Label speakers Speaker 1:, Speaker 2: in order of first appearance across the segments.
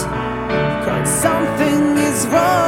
Speaker 1: out Cause something is wrong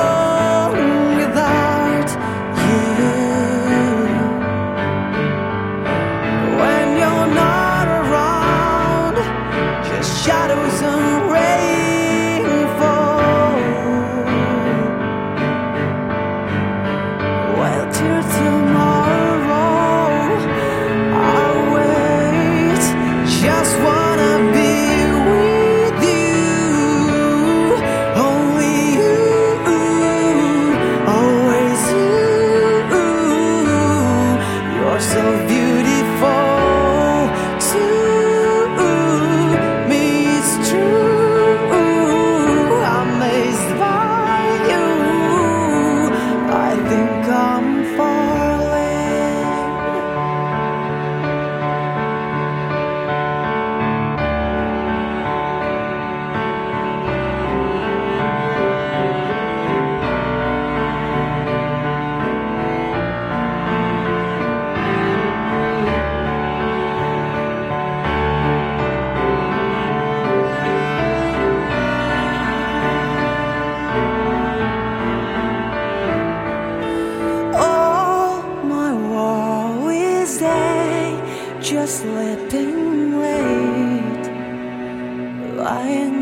Speaker 1: lying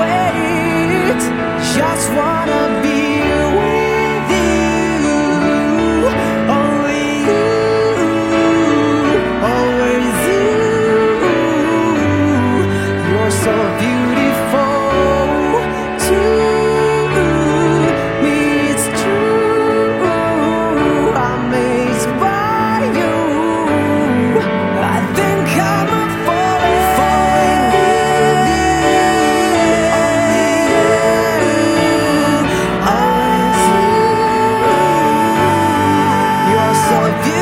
Speaker 1: wait. Just wanna. for you.